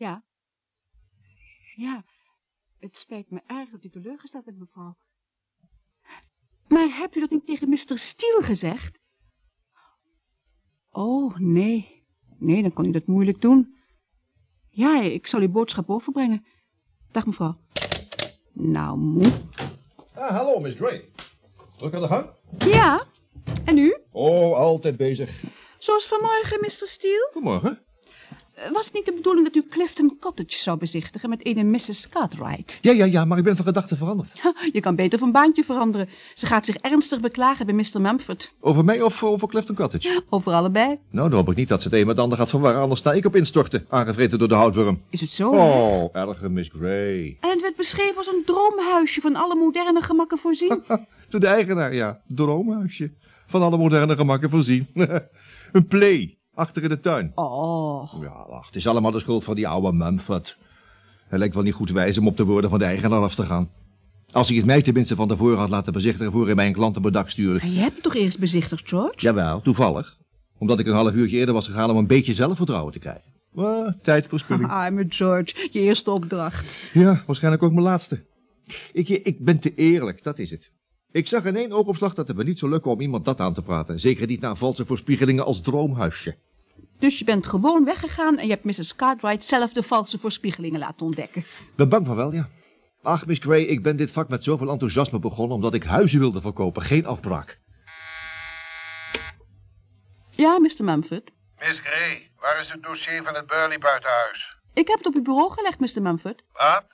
Ja. Ja, het spijt me erg dat u teleurgesteld bent, mevrouw. Maar hebt u dat niet tegen Mr. Steele gezegd? Oh, nee. Nee, dan kon u dat moeilijk doen. Ja, ik zal uw boodschap overbrengen. Dag, mevrouw. Nou, moe. Ah, hallo, Miss Gray. Druk aan de gang? Ja, en u? Oh, altijd bezig. Zoals vanmorgen, Mr. Steele? Goedemorgen. Was het niet de bedoeling dat u Clifton Cottage zou bezichtigen met ene Mrs. Cartwright? Ja, ja, ja, maar ik ben van gedachten veranderd. Je kan beter van baantje veranderen. Ze gaat zich ernstig beklagen bij Mr. Mumford. Over mij of over Clifton Cottage? Over allebei. Nou, dan hoop ik niet dat ze het een met het ander gaat verwarren, anders sta ik op instorten, aangevreten door de houtworm. Is het zo? Oh, erger Miss Gray. En het werd beschreven als een droomhuisje van alle moderne gemakken voorzien. Door de eigenaar, ja. Droomhuisje. Van alle moderne gemakken voorzien. een play, achter in de tuin. Oh, Ja, ach, het is allemaal de schuld van die oude Mumford. Hij lijkt wel niet goed wijs om op de woorden van de eigenaar af te gaan. Als hij het mij tenminste van tevoren had laten bezichtigen voor hij mijn klant op het dak stuurde. maar je hebt hem toch eerst bezichtigd, George? Jawel, toevallig. Omdat ik een half uurtje eerder was gegaan om een beetje zelfvertrouwen te krijgen. Maar, tijdverspilling. Arme George, je eerste opdracht. Ja, waarschijnlijk ook mijn laatste. Ik, ik ben te eerlijk, dat is het. Ik zag in één oogopslag dat het me niet zou lukken om iemand dat aan te praten. Zeker niet na valse voorspiegelingen als droomhuisje. Dus je bent gewoon weggegaan en je hebt Mrs. Cartwright zelf de valse voorspiegelingen laten ontdekken. Ben bang van wel, ja. Ach, Miss Gray, ik ben dit vak met zoveel enthousiasme begonnen omdat ik huizen wilde verkopen, geen afbraak. Ja, Mr. Mumford. Miss Gray, waar is het dossier van het Burley buitenhuis? Ik heb het op uw bureau gelegd, Mr. Mumford. Wat?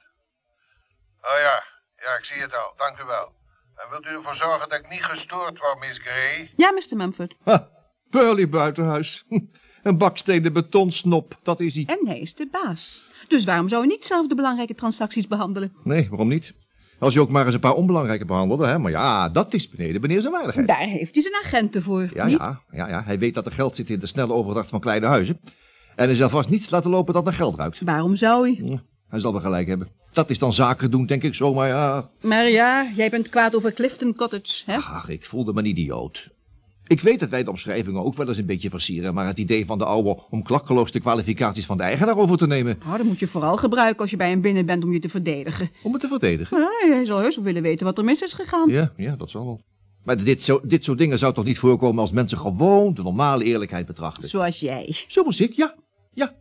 Oh ja, ja, ik zie het al. Dank u wel. En wilt u ervoor zorgen dat ik niet gestoord word, Miss Gray? Ja, Mr. Mumford. Ha, Burley buitenhuis. Een bakstenen betonsnop, dat is hij. En hij is de baas. Dus waarom zou hij niet zelf de belangrijke transacties behandelen? Nee, waarom niet? Als je ook maar eens een paar onbelangrijke behandelde, hè. Maar ja, dat is beneden meneer zijn waardigheid. Daar heeft hij zijn agenten voor. Ja, niet? ja, ja, ja, hij weet dat er geld zit in de snelle overdracht van kleine huizen. En hij zal vast niets laten lopen dat naar geld ruikt. Waarom zou hij? Ja, hij zal wel gelijk hebben. Dat is dan zaken doen, denk ik zomaar, ja. Maar ja, jij bent kwaad over Clifton Cottage, hè? Ach, ik voelde me een idioot. Ik weet dat wij de omschrijvingen ook wel eens een beetje versieren, maar het idee van de ouwe om klakkeloos de kwalificaties van de eigenaar over te nemen, Nou, dat moet je vooral gebruiken als je bij hem binnen bent om je te verdedigen. om het te verdedigen. Ja, hij zal heus wel willen weten wat er mis is gegaan. Ja, ja, dat zal wel. Maar dit, zo, dit soort dingen zou toch niet voorkomen als mensen gewoon de normale eerlijkheid betrachten? Zoals jij. Zoals ik, ja. Ja.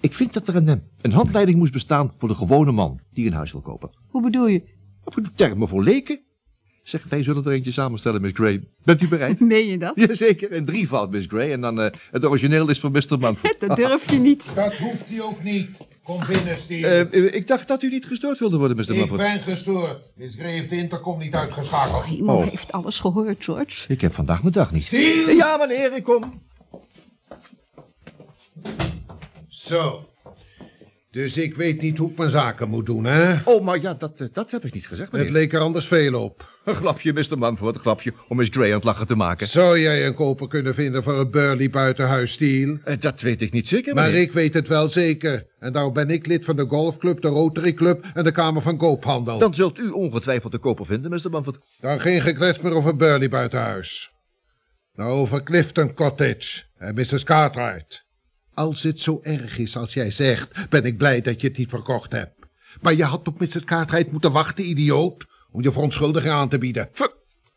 Ik vind dat er een, eh, een handleiding moest bestaan voor de gewone man die een huis wil kopen. Hoe bedoel je? Termen voor leken. Zeg, wij zullen er eentje samenstellen, Miss Gray. Bent u bereid? Meen je dat? Jazeker, een drievoud, Miss Gray. En dan eh, het origineel is voor Mr. Mumford. Dat durf je niet. Dat hoeft hij ook niet. Kom binnen, Steve. Eh, eh, ik dacht dat u niet gestoord wilde worden, Mr. ik Mumford. ben gestoord. Miss Gray heeft de intercom niet uitgeschakeld. Iemand Oh. heeft alles gehoord, George. Ik heb vandaag mijn dag niet. Steve! Ja, meneer, ik kom. Zo. Dus ik weet niet hoe ik mijn zaken moet doen, hè? Oh, maar ja, dat, eh, dat heb ik niet gezegd, Het meneer. leek er anders veel op. Een grapje, Mr. Mumford, een grapje om Miss Gray aan het lachen te maken. Zou jij een koper kunnen vinden voor het Burley buitenhuis, Steel? Eh, dat weet ik niet zeker, Maar meneer. ik weet het wel zeker. En daarom ben ik lid van de golfclub, de Rotary Club en de Kamer van Koophandel. Dan zult u ongetwijfeld de koper vinden, Mr. Mumford. Dan geen geklets meer over Burley buitenhuis. Nou, over Clifton Cottage en Mrs. Cartwright. Als het zo erg is als jij zegt, ben ik blij dat je het niet verkocht hebt. Maar je had op Mrs. Cartwright moeten wachten, idioot, om je verontschuldiging aan te bieden. Ver,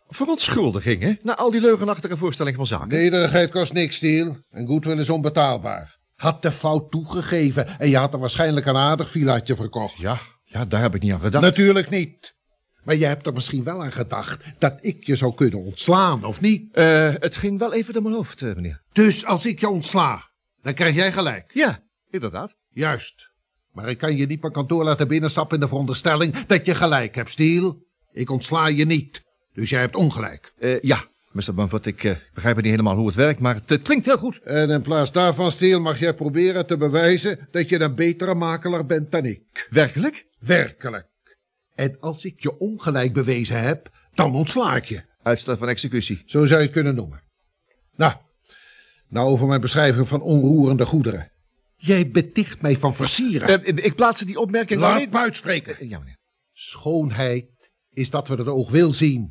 verontschuldiging, hè? Na al die leugenachtige voorstellingen van zaken. Nederigheid kost niks, Stiel. En goedwil is onbetaalbaar. Had de fout toegegeven en je had er waarschijnlijk een aardig villaatje verkocht. Ja, ja, daar heb ik niet aan gedacht. Natuurlijk niet. Maar je hebt er misschien wel aan gedacht dat ik je zou kunnen ontslaan, of niet? Eh, het ging wel even door mijn hoofd, eh, meneer. Dus als ik je ontsla, dan krijg jij gelijk. Ja, inderdaad. Juist. Maar ik kan je niet mijn kantoor laten binnenstappen in de veronderstelling dat je gelijk hebt, Stiel. Ik ontsla je niet. Dus jij hebt ongelijk. Eh, ja, Mr. Mumford, ik eh, begrijp niet helemaal hoe het werkt, maar het, klinkt heel goed. En in plaats daarvan, Stiel, mag jij proberen te bewijzen dat je een betere makelaar bent dan ik. Werkelijk? Werkelijk. En als ik je ongelijk bewezen heb, dan ontsla ik je. Uitstel van executie. Zo zou je het kunnen noemen. Nou, nou over mijn beschrijving van onroerende goederen. Jij beticht mij van versieren. Eh, ik plaats die opmerking Laat alleen... me uitspreken. Eh, Ja, meneer. Schoonheid is dat wat het oog wil zien.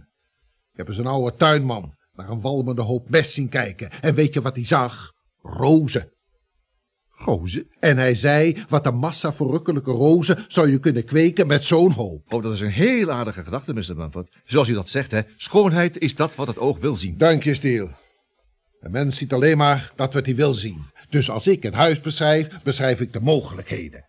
Ik heb eens een oude tuinman naar een walmende hoop mest zien kijken. En weet je wat hij zag? Rozen. Rozen? En hij zei, wat een massa verrukkelijke rozen zou je kunnen kweken met zo'n hoop. Oh, dat is een heel aardige gedachte, Mr. Mumford. Zoals u dat zegt, hè. Schoonheid is dat wat het oog wil zien. Dank je, Stiel. Een mens ziet alleen maar dat wat hij wil zien. Dus als ik een huis beschrijf, beschrijf ik de mogelijkheden.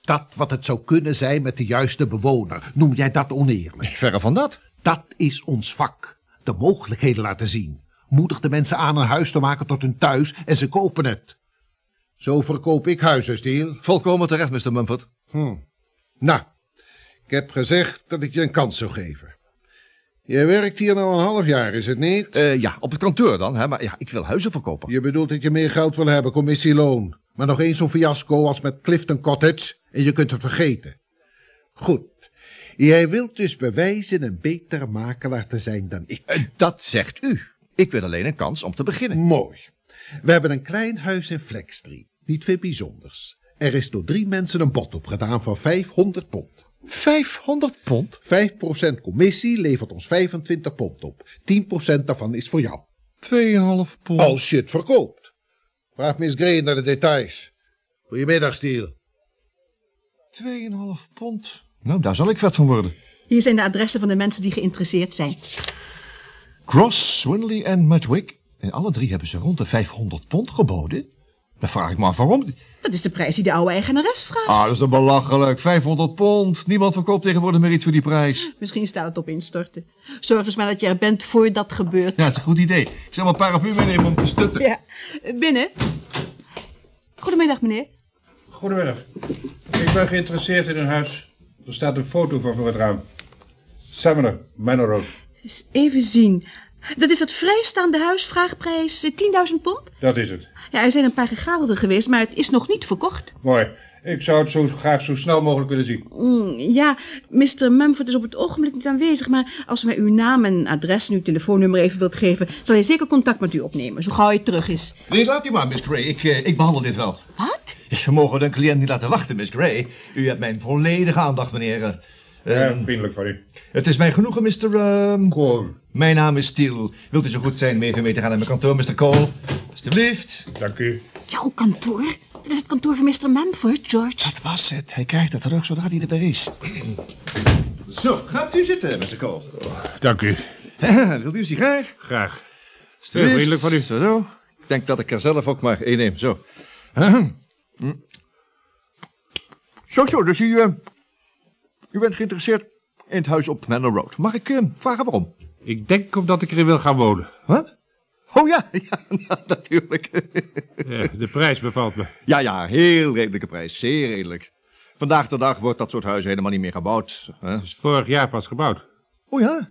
Dat wat het zou kunnen zijn met de juiste bewoner, noem jij dat oneerlijk? Verre van dat. Dat is ons vak. De mogelijkheden laten zien. Moedig de mensen aan een huis te maken tot hun thuis en ze kopen het. Zo verkoop ik huizen, Stiel. Volkomen terecht, Mr. Mumford. Hm. Nou, ik heb gezegd dat ik je een kans zou geven. Je werkt hier nou een half jaar, is het niet? Eh, ja, op het kantoor dan, hè. Maar ja, ik wil huizen verkopen. Je bedoelt dat je meer geld wil hebben, commissieloon. Maar nog eens zo'n fiasco als met Clifton Cottage en je kunt het vergeten. Goed. Jij wilt dus bewijzen een betere makelaar te zijn dan ik. Eh, dat zegt u. Ik wil alleen een kans om te beginnen. Mooi. We hebben een klein huis in Flex Street. Niet veel bijzonders. Er is door drie mensen een bod opgedaan van 500 pond. 500 pond? 5% commissie levert ons 25 pond op. 10% daarvan is voor jou. 2,5 pond. Als je het verkoopt. Vraag Miss Gray naar de details. Goedemiddag, Stiel. 2,5 pond. Nou, daar zal ik vet van worden. Hier zijn de adressen van de mensen die geïnteresseerd zijn. Cross, Swinley en Mudwick. En alle drie hebben ze rond de 500 pond geboden. Dan vraag ik me af waarom. Dat is de prijs die de oude eigenares vraagt. Ah, dat is toch belachelijk. 500 pond. Niemand verkoopt tegenwoordig meer iets voor die prijs. Misschien staat het op instorten. Zorg dus maar dat je er bent voor dat gebeurt. Ja, dat is een goed idee. Ik zal mijn paraplu meenemen om te stutten. Ja, binnen. Goedemiddag, meneer. Goedemiddag. Ik ben geïnteresseerd in een huis. Er staat een foto van voor het raam. Summoner, Manor Road. Eens even zien. Dat is het vrijstaande huis, vraagprijs eh, 10.000 pond? Dat is het. Ja, er zijn een paar gegadigden geweest, maar het is nog niet verkocht. Mooi. Ik zou het zo graag zo snel mogelijk willen zien. Mm, ja, Mr. Mumford is op het ogenblik niet aanwezig, maar als u mij uw naam en adres en uw telefoonnummer even wilt geven, zal hij zeker contact met u opnemen, zo gauw hij terug is. Nee, laat u maar, Miss Gray. Ik, eh, ik behandel dit wel. Wat? We mogen een cliënt niet laten wachten, Miss Gray. U hebt mijn volledige aandacht, meneer. Eh, Ja, ehm, vriendelijk van u. het is mij genoegen, Mr. ehm, Cole. Mijn naam is Steele. Wilt u zo goed zijn om even mee te gaan naar mijn kantoor, Mr. Cole? Alsjeblieft. Dank u. Jouw kantoor? Dat is het kantoor van Mr. Mumford, George. Dat was het. Hij krijgt het terug zodra hij er weer is. Zo, gaat u zitten, Mr. Cole. Dank u. Wilt u een sigaar? Graag. Heel vriendelijk van u. Zo, zo. Ik denk dat ik er zelf ook maar één neem. Zo. Hm. Zo, zo. Dus u, eh, u bent geïnteresseerd in het huis op Manor Road. Mag ik eh, vragen waarom? Ik denk omdat ik erin wil gaan wonen. Wat? Oh ja, ja natuurlijk. Ja, de prijs bevalt me. ja, ja, heel redelijke prijs. Zeer redelijk. Vandaag de dag wordt dat soort huizen helemaal niet meer gebouwd. Hè? is vorig jaar pas gebouwd. Oh ja.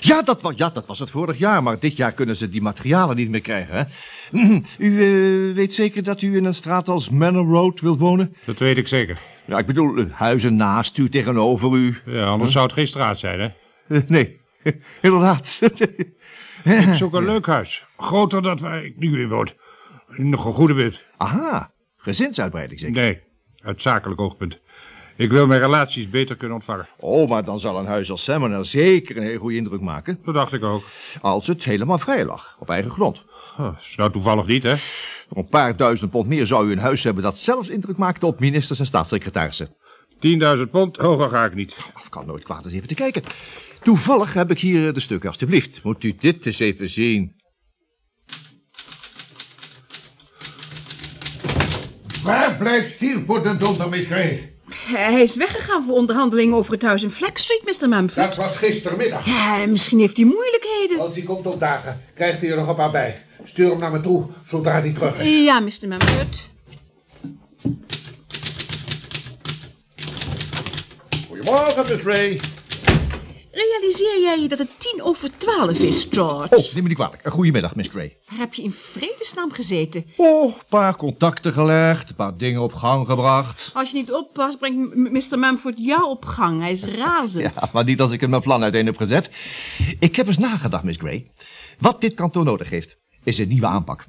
Ja dat, was, ja, dat was het vorig jaar, maar dit jaar kunnen ze die materialen niet meer krijgen. Hè? U eh, weet zeker dat u in een straat als Manor Road wilt wonen? Dat weet ik zeker. Ja, ik bedoel, eh, huizen naast u, tegenover u. Ja, anders zou het geen straat zijn, hè? Eh, nee, inderdaad. Ik zoek een leuk huis. Groter dan waar ik nu in woon. Nog een goede buurt. Aha, gezinsuitbreiding zeker? Nee, uit zakelijk oogpunt. Ik wil mijn relaties beter kunnen ontvangen. Oh, maar dan zal een huis als Seminole zeker een heel goede indruk maken. Dat dacht ik ook. Als het helemaal vrij lag, op eigen grond. Oh, is nou toevallig niet, hè? Voor een paar duizend pond meer zou u een huis hebben dat zelfs indruk maakte op ministers en staatssecretarissen. 10.000 pond, hoger ga ik niet. Dat kan nooit kwaad eens even te kijken. Toevallig heb ik hier de stukken, alstublieft. Moet u dit eens even zien. Waar blijft Stiel voor de donder? Hij is weggegaan voor onderhandelingen over het huis in Flex Street, Mr. Mumford. Dat was gistermiddag. Ja, misschien heeft hij moeilijkheden. Als hij komt opdagen, krijgt hij er nog een paar bij. Stuur hem naar me toe, zodra hij terug is. Ja, Mr. Mumford. Goedemorgen, Miss Ray. Realiseer jij je dat het tien over twaalf is, George? Oh, neem me niet kwalijk. Een Goedemiddag, Miss Gray. Waar heb je in vredesnaam gezeten? Oh, een paar contacten gelegd, een paar dingen op gang gebracht. Als je niet oppast, brengt Mr. Mumford jou op gang. Hij is razend. Ja, maar niet als ik het mijn plan uiteen heb gezet. Ik heb eens nagedacht, Miss Gray. Wat dit kantoor nodig heeft, is een nieuwe aanpak.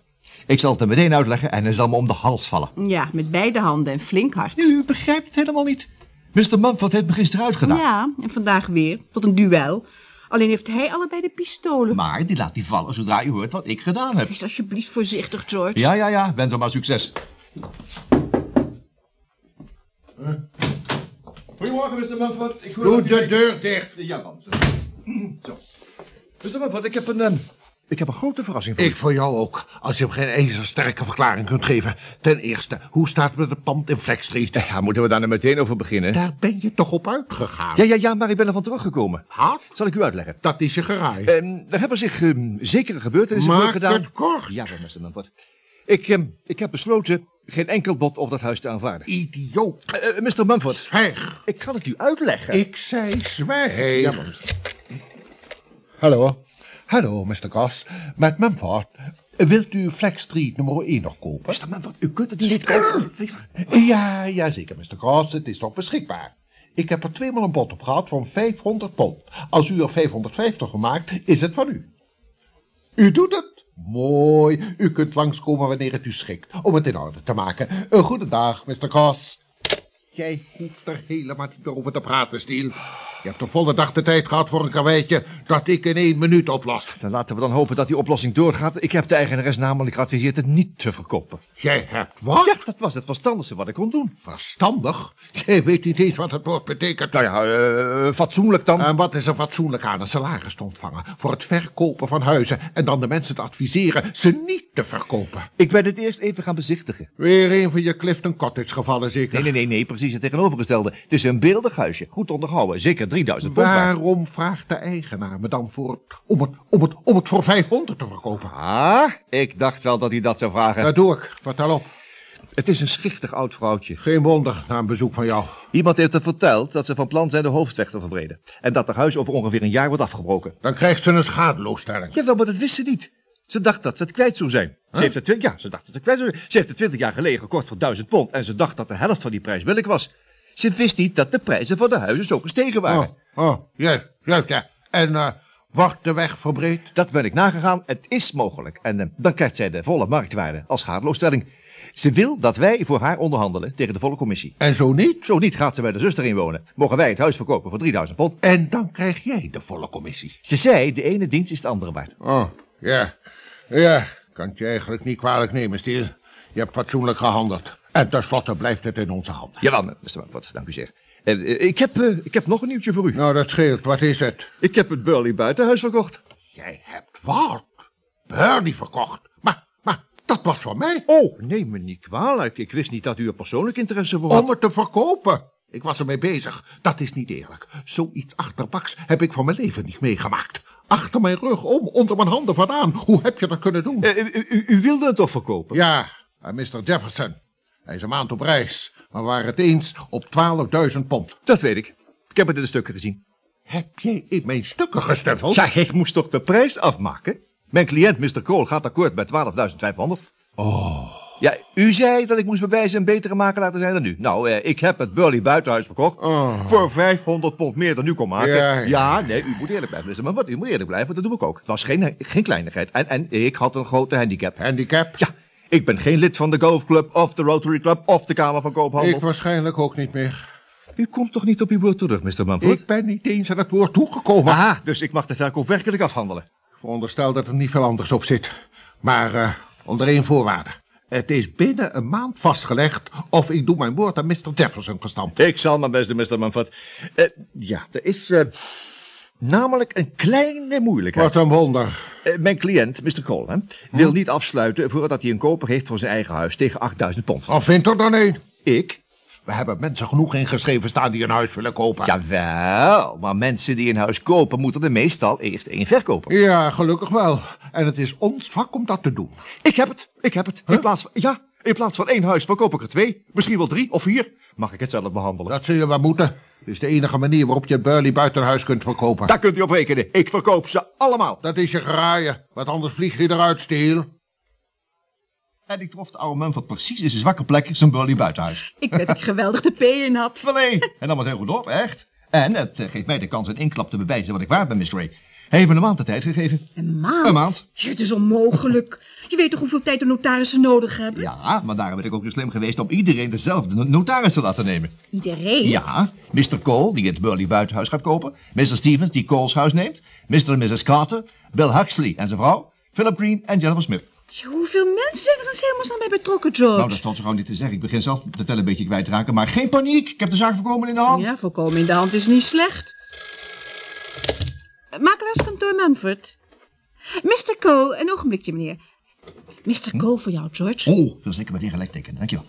Ik zal het hem meteen uitleggen en hij zal me om de hals vallen. Ja, met beide handen en flink hard. U begrijpt het helemaal niet. Mr. Mumford heeft me gisteren uitgedaan. Ja, en vandaag weer, tot een duel. Alleen heeft hij allebei de pistolen. Maar die laat die vallen zodra u hoort wat ik gedaan heb. Wees alsjeblieft voorzichtig, George. Ja, ja, ja, wens er maar succes. Goedemorgen, Mr. Mumford. Ik hoor Doe u- de deur dicht. Ja, man. Zo. Mr. Mumford, ik heb een... ik heb een grote verrassing voor Ik voor jou ook, als je hem geen ijzersterke verklaring kunt geven. Ten eerste, hoe staat het met het pand in Flex Street? Ja, moeten we daar nou meteen over beginnen? Daar ben je toch op uitgegaan? Ja, ja, ja, maar ik ben ervan teruggekomen. Wat? Zal ik u uitleggen? Dat is je geraai. Ehm, er hebben zich ehm, zekere gebeurtenissen Maak voorgedaan. het kort. Ja, Mr. Mumford. Ik, ehm, ik heb besloten geen enkel bod op dat huis te aanvaarden. Idioot. Eh, eh, Mr. Mumford, Zwijg. ik ga het u uitleggen. Ik zei zwijg. Ja, man. Hallo. Hallo, Mr. Goss. Met Mumford. Wilt u Flex Street nummer 1 nog kopen? Mr. Mumford, u kunt het niet kopen. Ja, ja, zeker, Mr. Goss. Het is nog beschikbaar. Ik heb er tweemaal een bod op gehad van 500 pond. Als u er 550 van maakt, is het van u. U doet het. Mooi. U kunt langskomen wanneer het u schikt, om het in orde te maken. Een goede dag, Mr. Goss. Jij hoeft er helemaal niet over te praten, Stiel. Je hebt een volle dag de tijd gehad voor een karweitje dat ik in één minuut oplost. Dan laten we dan hopen dat die oplossing doorgaat. Ik heb de eigenares namelijk geadviseerd het niet te verkopen. Jij hebt wat? Ja, dat was het verstandigste wat ik kon doen. Verstandig? Jij weet niet eens wat het woord betekent. Nou ja, eh, fatsoenlijk dan. En wat is er fatsoenlijk aan een salaris te ontvangen voor het verkopen van huizen en dan de mensen te adviseren ze niet te verkopen? ik ben het eerst even gaan bezichtigen. Weer een van je Clifton Cottage gevallen zeker? Nee, nee, nee, nee, precies het tegenovergestelde. Het is een beeldig huisje, goed onderhouden, zeker 3000 pond waard. Waarom vraagt de eigenaar me dan voor het, om, het, om, het, om het voor 500 te verkopen? Ah, ik dacht wel dat hij dat zou vragen. Dat doe ik. Vertel op. Het is een schichtig oud vrouwtje. Geen wonder na een bezoek van jou. Iemand heeft er verteld dat ze van plan zijn de hoofdweg te verbreden. En dat het huis over ongeveer een jaar wordt afgebroken. Dan krijgt ze een schadeloosstelling. Jawel, maar dat wist ze niet. Ze dacht dat ze het kwijt zou zijn. Ze heeft het, ja, ze dacht dat ze het kwijt zou zijn. Ze heeft het twintig jaar geleden gekocht voor duizend pond. En ze dacht dat de helft van die prijs billig was. Ze wist niet dat de prijzen voor de huizen zo gestegen waren. Oh, oh, juist, juist, ja. En eh, wordt de weg verbreed? Dat ben ik nagegaan. Het is mogelijk. En eh, dan krijgt zij de volle marktwaarde als schadeloosstelling. Ze wil dat wij voor haar onderhandelen tegen de volle commissie. En zo niet? Zo niet gaat ze bij de zuster inwonen. Mogen wij het huis verkopen voor 3000 pond. En dan krijg jij de volle commissie. Ze zei, de ene dienst is de andere waard. Oh, ja. Ja, kan je eigenlijk niet kwalijk nemen, Stiel. Je hebt fatsoenlijk gehandeld. En tenslotte blijft het in onze handen. Jawel, Mr. Mumford, dank u zeer. Eh, eh, ik, heb, eh, ik heb nog een nieuwtje voor u. Nou, dat scheelt. Wat is het? Ik heb het Burley buitenhuis verkocht. Jij hebt wat? Bernie verkocht. Maar, maar, dat was voor mij. Oh, neem me niet kwalijk. Ik wist niet dat u er persoonlijk interesse voor had. Om het te verkopen. Ik was ermee bezig. Dat is niet eerlijk. Zoiets achterbaks heb ik van mijn leven niet meegemaakt. Achter mijn rug om, onder mijn handen vandaan. Hoe heb je dat kunnen doen? U, u, u wilde het toch verkopen? Ja, aan Mr. Jefferson. Hij is een maand op reis. Maar we waren het eens op 12.000 pond. Dat weet ik. Ik heb het in de stukken gezien. Heb jij in mijn stukken gestuffeld? Ja, ik moest toch de prijs afmaken? Mijn cliënt, Mr. Cole, gaat akkoord met 12.500. Oh. Ja, u zei dat ik moest bewijzen een betere makelaar te zijn dan u. Nou, eh, ik heb het Burley buitenhuis verkocht. Oh. Voor 500 pond meer dan u kon maken. Ja, ja. nee, u moet eerlijk blijven. Maar wat, u moet eerlijk blijven, dat doe ik ook. Het was geen, geen kleinigheid. En, en ik had een grote handicap. Handicap? Ja, ik ben geen lid van de golfclub of de Rotary Club of de Kamer van Koophandel. Ik waarschijnlijk ook niet meer. U komt toch niet op uw woord terug, Mr. Mumford? Ik ben niet eens aan het woord toegekomen. Aha, dus ik mag de verkoop werkelijk afhandelen. Veronderstel dat er niet veel anders op zit. Maar eh, onder één voorwaarde. Het is binnen een maand vastgelegd of ik doe mijn woord aan Mr. Jefferson gestampt. Ik zal mijn best doen, Mr. Mumford. Eh, ja, er is eh, namelijk een kleine moeilijkheid. Wat een wonder. Eh, mijn cliënt, Mr. Cole, hè, wil niet afsluiten voordat hij een koper heeft voor zijn eigen huis tegen 8000 pond. Of vindt er dan een? Ik? We hebben mensen genoeg ingeschreven staan die een huis willen kopen. Jawel, maar mensen die een huis kopen moeten er meestal eerst één verkopen. Ja, gelukkig wel. En het is ons vak om dat te doen. Ik heb het, ik heb het. In plaats van, ja, in plaats van één huis verkoop ik er twee, misschien wel drie of vier. Mag ik het zelf behandelen? Dat zul je wel moeten. Het is de enige manier waarop je Burley buitenhuis kunt verkopen. Daar kunt u op rekenen. Ik verkoop ze allemaal. Dat is je graaien, want anders vlieg je eruit, Steel. En ik trof de oude Mumford precies in zijn zwakke plek, zijn Burley buitenhuis. Ik weet dat ik geweldig de P in had. Van nee. En dan was heel goed op, echt. En het eh, geeft mij de kans een inklap te bewijzen wat ik waard ben, Miss Gray. Hij heeft me een maand de tijd gegeven. Een maand? Een maand. Ja, het is onmogelijk. Je weet toch hoeveel tijd de notarissen nodig hebben? Ja, maar daarom ben ik ook zo slim geweest om iedereen dezelfde no- notaris te laten nemen. Iedereen? Ja, Mr. Cole, die het Burley buitenhuis gaat kopen. Mr. Stevens, die Cole's huis neemt. Mr. en Mrs. Carter. Bill Huxley en zijn vrouw. Philip Green en Jennifer Smith. Hoeveel mensen zijn er in hemelsnaam bij betrokken, George? Nou, dat valt zo gauw niet te zeggen. Ik begin zelf de tel een beetje kwijt te raken. Maar geen paniek. Ik heb de zaak voorkomen in de hand. Ja, volkomen in de hand is niet slecht. Makelaarskantoor Manford. Mr. Cole, een ogenblikje, meneer. Mr. Cole voor jou, George. Oh, wil zeker meteen gelijk tekenen. Dankjewel.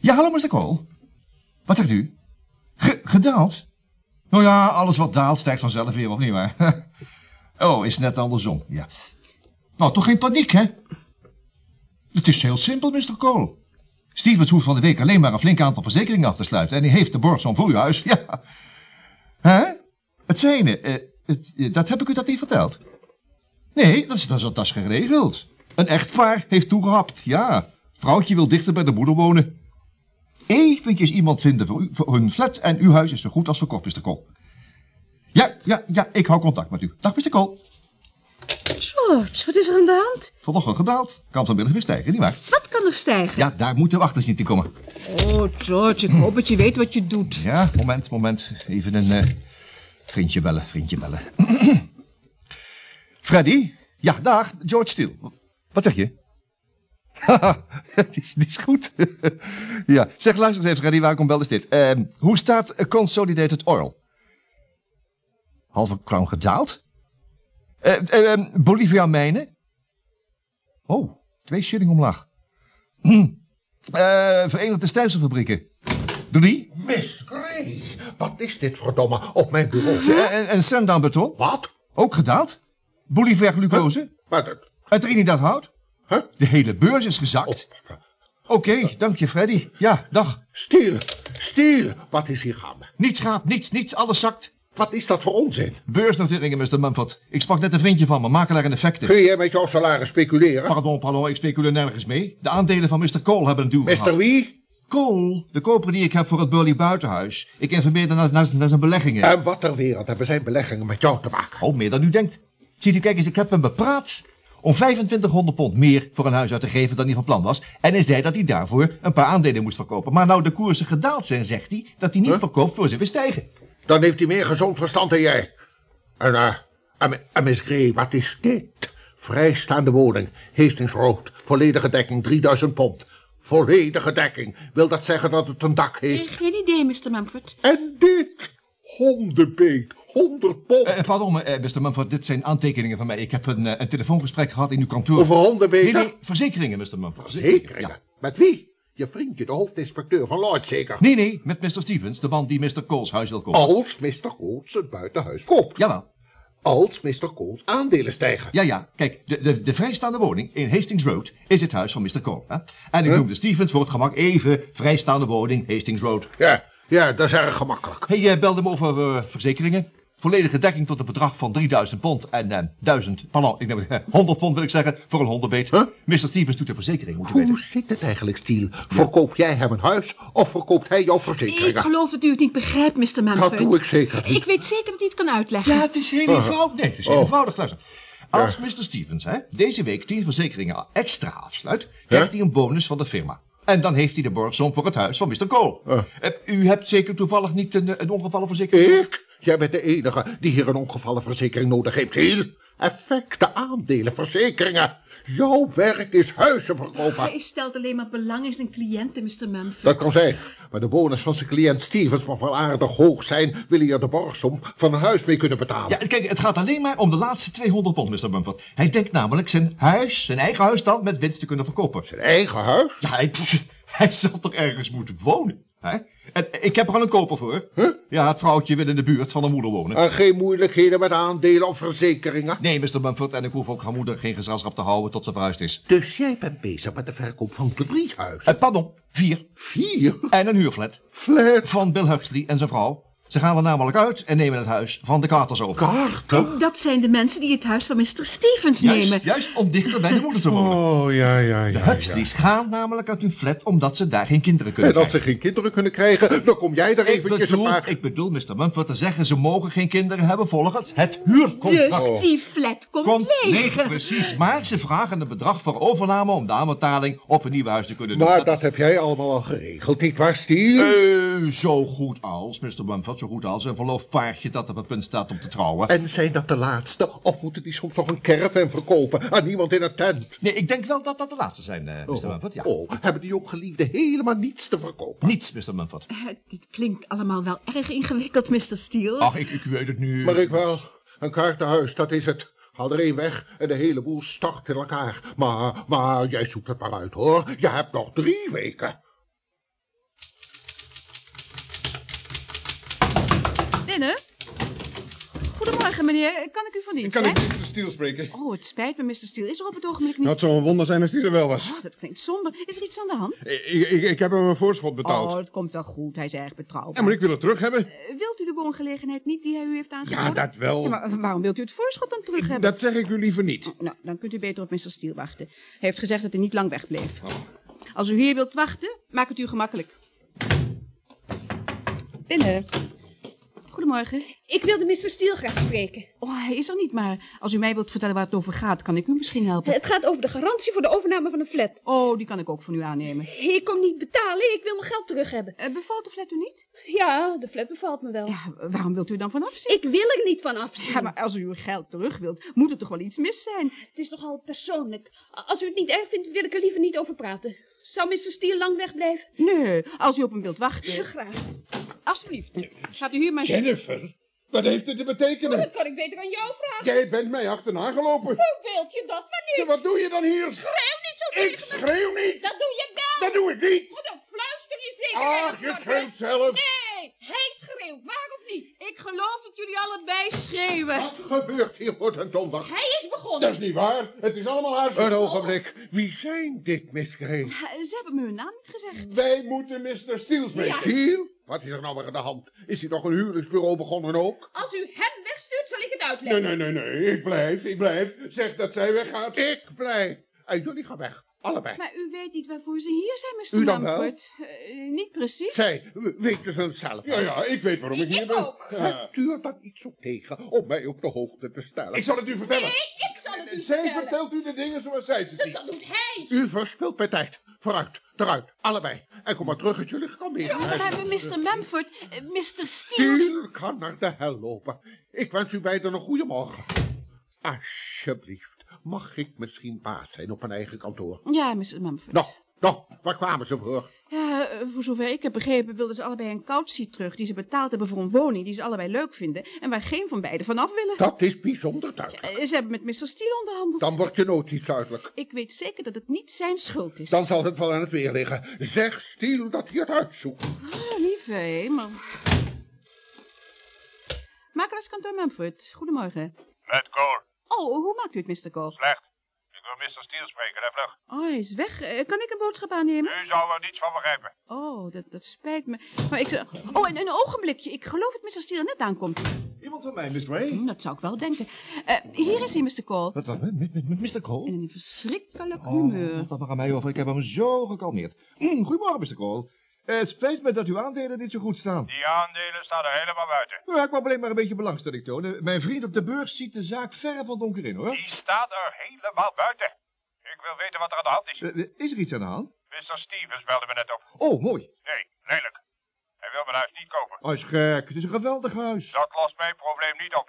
Ja, hallo, Mr. Cole. Wat zegt u? Ge- gedaald? Nou ja, alles wat daalt stijgt vanzelf weer, of niet waar? oh, is net andersom, ja. Nou, toch geen paniek, hè? Het is heel simpel, Mr. Cole. Stevens hoeft van de week alleen maar een flink aantal verzekeringen af te sluiten... en hij heeft de borgsom voor uw huis, ja. Hè? Het zijne, eh, het, eh, dat heb ik u dat niet verteld? Nee, dat is, dat, is, dat is geregeld. Een echtpaar heeft toegehapt, ja. Vrouwtje wil dichter bij de moeder wonen. Eventjes iemand vinden voor, u, voor hun flat en uw huis is zo goed als verkocht, Mr. Cole. Ja, ja, ja, ik hou contact met u. Dag, Mr. Cole. George, wat is er aan de hand? Vanochtend gedaald. Kan vanmiddag weer stijgen, nietwaar? Wat kan er stijgen? Ja, daar moeten we achter zien te komen. Oh, George, ik hoop dat je weet wat je doet. Ja, moment, moment. Even een eh, vriendje bellen, vriendje bellen. Freddy? Ja, dag, George Steele. Wat zeg je? Die, is- goed. ja, zeg, luister eens even, Freddy, waar ik om bel is dit. Ehm, hoe staat Consolidated Oil? Halve crown gedaald? Ehm, Bolivia mijnen? Oh, twee shilling omlaag. Hm. Eh, Verenigde Stijlselfabrieken? Drie? Miss Gray, wat is dit verdomme op mijn bureau? En, en, beton? Wat? Ook gedaald. Bolivar glucose. Maar dat... Trinidad hout. Huh? De hele beurs is gezakt. Oké, dank je Freddy. Ja, dag. Stiel, stiel, wat is hier gaande? Niets gaat, niets, niets, alles zakt. Wat is dat voor onzin? Beursnoteringen, Mr. Mumford. Ik sprak net een vriendje van me, makelaar in effecten. Kun jij met jouw salaris speculeren? Pardon, pardon, ik speculeer nergens mee. De aandelen van Mr. Cole hebben een duw Mr. Wie? Cole, de koper die ik heb voor het Burley Buitenhuis. Ik informeerde naar, naar, naar zijn beleggingen. En wat ter wereld hebben zijn beleggingen met jou te maken? Oh, meer dan u denkt. Ziet u, kijk eens, ik heb hem bepraat om 2500 pond meer voor een huis uit te geven dan hij van plan was. En hij zei dat hij daarvoor een paar aandelen moest verkopen. Maar nou de koersen gedaald zijn, zegt hij, dat hij niet verkoopt voor ze weer stijgen. Dan heeft hij meer gezond verstand dan jij. En, eh, en, en Miss Gray, wat is dit? Vrijstaande woning, Hastings Road, volledige dekking, 3000 pond. Volledige dekking. Wil dat zeggen dat het een dak heeft? Geen idee, Mr. Mumford. En dit? Hondenbeek, 100 pond. Eh, pardon, eh, Mr. Mumford, dit zijn aantekeningen van mij. Ik heb een, eh, een telefoongesprek gehad in uw kantoor. Over hondenbeek? Nee, nee, verzekeringen, Mr. Mumford. Zeker. Ja. Met wie? Je vriendje, de hoofdinspecteur van Lloyd, zeker. Nee, nee, met Mr. Stevens, de man die Mr. Cole's huis wil kopen. Als Mr. Coles het buitenhuis koopt. Jawel. Als Mr. Coles aandelen stijgen. Ja, ja, kijk, de, de, de vrijstaande woning in Hastings Road is het huis van Mr. Cole. Hè? En ik noemde Stevens voor het gemak even vrijstaande woning Hastings Road. Ja, ja, dat is erg gemakkelijk. Hij jij belde me over eh, verzekeringen. Volledige dekking tot een bedrag van 3000 pond en eh 1000, pardon, ik neem het, eh, 100 pond wil ik zeggen, voor een hondenbeet. Huh? Mr. Stevens doet de verzekering, moet je Hoe weten. zit het eigenlijk, Stiel? Verkoop jij hem een huis of verkoopt hij jouw Ik verzekeringen? geloof dat u het niet begrijpt, Mr. Mumford. Dat doe ik zeker niet. Ik weet zeker dat hij het kan uitleggen. Ja, het is heel eenvoudig. Nee, het is heel Oh. eenvoudig. Luister. Als Mr. Stevens hè, deze week 10 verzekeringen extra afsluit, krijgt hij een bonus van de firma. En dan heeft hij de borgsom voor het huis van Mr. Cole. Oh. Eh, u hebt zeker toevallig niet een, een ongevallenverzekering? Ik? Jij bent de enige die hier een ongevallenverzekering nodig heeft, Stiel. Effecten, aandelen, verzekeringen. Jouw werk is huizen verkopen. Hij stelt alleen maar belang in zijn cliënten, Mr. Mumford. Dat kan zijn, maar de bonus van zijn cliënt Stevens mag wel aardig hoog zijn. Wil hij er de borgsom van een huis mee kunnen betalen? Ja, kijk, het gaat alleen maar om de laatste 200 pond, Mr. Bumford. Hij denkt namelijk zijn huis, zijn eigen huis dan, met winst te kunnen verkopen. Zijn eigen huis? Ja, hij, hij zal toch ergens moeten wonen, hè? En ik heb er al een koper voor. Ja, het vrouwtje wil in de buurt van de moeder wonen. En geen moeilijkheden met aandelen of verzekeringen? Nee, Mr. Bumford, en ik hoef ook haar moeder geen gezelschap te houden tot ze verhuisd is. Dus jij bent bezig met de verkoop van drie huizen? Eh, pardon, vier. Vier? En een huurflat. Flat? Van Bill Huxley en zijn vrouw. Ze gaan er namelijk uit en nemen het huis van de Carters over. Carter? Dat zijn de mensen die het huis van Mr. Stevens Juist, nemen. juist om dichter bij de moeder te wonen. Oh, ja, ja, De ja. Huxleys gaan namelijk uit hun flat omdat ze daar geen kinderen kunnen En als krijgen. ze geen kinderen kunnen krijgen, dan kom jij er Ik eventjes bedoel, een paar... ik bedoel, Mr. Mumford, te zeggen ze mogen geen kinderen hebben volgens het huurcontract. Dus die flat komt, Komt leeg. leeg, precies. Maar ze vragen een bedrag voor overname om de aanbetaling op een nieuw huis te kunnen doen. Maar dat heb jij allemaal al geregeld, niet waar, Stiel? Eh, Eh, zo goed als, Mr. Mumford, zo goed als een verloofd paardje dat op het punt staat om te trouwen. En zijn dat de laatste? Of moeten die soms nog een caravan verkopen aan iemand in een tent? Nee, ik denk wel dat dat de laatste zijn, eh, Mr. Mumford, ja. Oh, hebben die ook geliefden helemaal niets te verkopen? Niets, Mr. Mumford. Eh, dit klinkt allemaal wel erg ingewikkeld, Mr. Steele. Ach, ik, ik weet het nu. Maar ik wel. Een kaartenhuis, dat is het. Haal er één weg en de hele boel stort in elkaar. Maar, maar jij zoekt het maar uit, hoor. Je hebt nog drie weken. Goedemorgen, meneer. Kan ik u van dienst Kan zijn? ik Mr. Steele spreken? Oh, het spijt me, Mr. Steele. Is er op het ogenblik niet... Nou, het zou een wonder zijn als die er wel was. Oh, dat klinkt somber. Is er iets aan de hand? Ik, ik, ik heb hem een voorschot betaald. Oh, het komt wel goed. Hij is erg betrouwbaar. Ja, maar ik wil het terug hebben. Eh, Wilt u de woongelegenheid niet die hij u heeft aangeboden? Ja, dat wel. Ja, maar waarom wilt u het voorschot dan terug hebben? Dat zeg ik u liever niet. Nou, dan kunt u beter op Mr. Steele wachten. Hij heeft gezegd dat hij niet lang wegbleef. Oh. Als u hier wilt wachten, maak het u gemakkelijk. Binnen. Goedemorgen. Ik wilde Mr. Steele graag spreken. Oh, hij is er niet, maar als u mij wilt vertellen waar het over gaat, kan ik u misschien helpen. Het gaat over de garantie voor de overname van een flat. Oh, die kan ik ook van u aannemen. Ik kom niet betalen, ik wil mijn geld terug hebben. Eh, bevalt de flat u niet? Ja, de flat bevalt me wel. Ja, waarom wilt u dan vanaf zien? Ik wil er niet van afzien. Ja, maar als u uw geld terug wilt, moet er toch wel iets mis zijn? Het is nogal persoonlijk. Als u het niet erg vindt, wil ik er liever niet over praten. Zou Mr. Steele lang wegblijven? Nee, als u op hem wilt wachten. Graag. Alsjeblieft. Gaat u hier maar... Jennifer, wat heeft dit te betekenen? Dat kan ik beter aan jou vragen. Jij bent mij achterna gelopen. Hoe wilt je dat maar Zeg, niet? Wat doe je dan hier? Schreeuw niet zo Ik tegen schreeuw niet. Dat doe je wel. Dat doe ik niet. Wat een fluister je zeker. Ach, je schreeuwt zelf. Nee, hij schreeuwt. Waar of niet? Ik geloof dat jullie allebei schreeuwen. Wat gebeurt hier voor den donder? Hij is begonnen. Dat is niet waar. Het is allemaal haar Een ogenblik. Wie zijn dit, Miss Gray? Eh, Ze hebben me hun naam niet gezegd. Wij moeten Mr. Steele spreken. Stiel? Wat is er nou weer aan de hand? Is hij nog een huwelijksbureau begonnen ook? Als u hem wegstuurt, zal ik het Nee, uitleggen. nee, nee, nee. Ik blijf, ik blijf. Zeg dat zij weggaat. Ik blij. En jullie gaan weg. Allebei. Maar u weet niet waarvoor ze hier zijn, Mr. U dan wel? Eh, niet precies. Zij weten ze het zelf. Ja, ja, ik weet waarom ik hier Ik ben. ook. Ja. Het duurt dan niet zo tegen om mij op de hoogte te stellen. Ik zal het u vertellen. Nee, ik zal het u Zij vertellen. vertelt u de dingen zoals zij ze ziet. dat doet hij. U verspilt mijn tijd. Vooruit, eruit, allebei. En kom maar terug als jullie gekalmeerd Maar zijn. Mr. Mumford, eh, Mr. Steele... Stiel kan naar de hel lopen. Ik wens u beiden een goede morgen. Alsjeblieft, mag ik misschien baas zijn op mijn eigen kantoor? Ja, Mr. Mumford. Nou, nou, waar kwamen ze voor? Ja, eh, voor zover ik heb begrepen wilden ze allebei een couchseat terug... die ze betaald hebben voor een woning die ze allebei leuk vinden... en waar geen van beiden vanaf willen. Dat is bijzonder duidelijk. Eh, Ze hebben met Mr. Steele onderhandeld. Dan wordt je notitie duidelijk. Ik weet zeker dat het niet zijn schuld is. Dan zal het wel aan het weer liggen. Zeg Stiel dat hij het uitzoekt. Oh, lieve hemel. Makelaarskantoor Mumford, goedemorgen. Met Cole. Oh, hoe maakt u het, Mr. Cole? Slecht. Ik wil Mr. Steele spreken, hè, vlug. Oh, hij is weg. Eh, kan ik een boodschap aannemen? U zou er niets van begrijpen. Oh, dat, dat spijt me. Maar ik. Oh, en een ogenblikje. Ik geloof dat Mr. Steele net aankomt. Iemand van mij, Miss Gray? Hm, dat zou ik wel denken. Eh, hier is hij, Mr. Cole. Wat, wat, met, met, met Mr. Cole? In een verschrikkelijk Oh, humeur. dat maar aan mij over. Ik heb hem zo gekalmeerd. Mm, goedemorgen, Mr. Cole. Eh, het spijt me dat uw aandelen niet zo goed staan. Die aandelen staan er helemaal buiten. Ja, ik wou alleen maar een beetje belangstelling tonen. Mijn vriend op de beurs ziet de zaak verre van donker in, hoor. Die staan er helemaal buiten. Ik wil weten wat er aan de hand is. Eh, is er iets aan de hand? Mr. Stevens belde me net op. Oh, mooi. Nee, lelijk. Hij wil mijn huis niet kopen. Hij is gek. Het is een geweldig huis. Dat lost mijn probleem niet op.